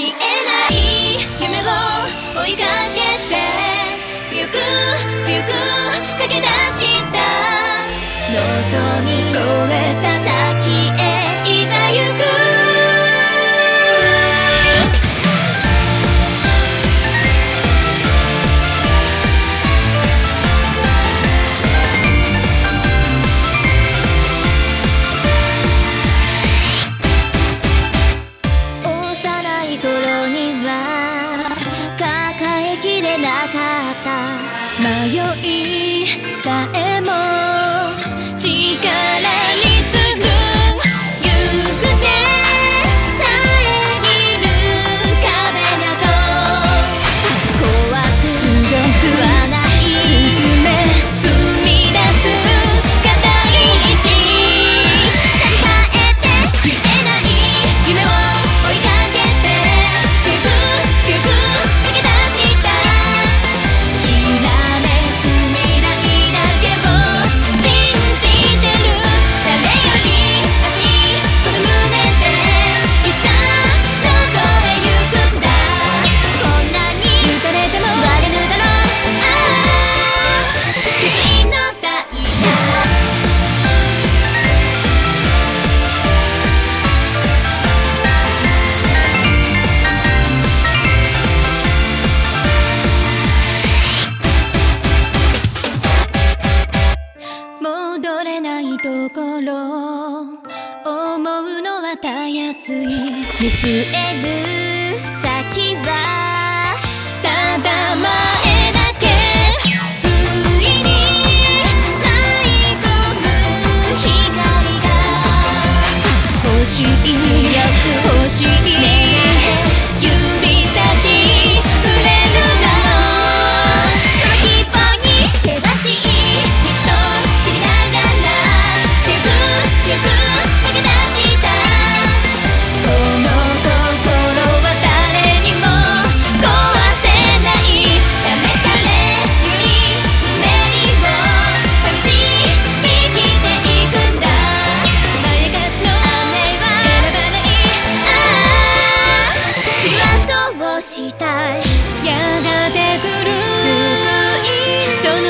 消えない夢を追いかけて。強く強く。思うのはたやすい。見据える先はただ前だけ。不意に舞い込む光が。欲しいしたやがて来るその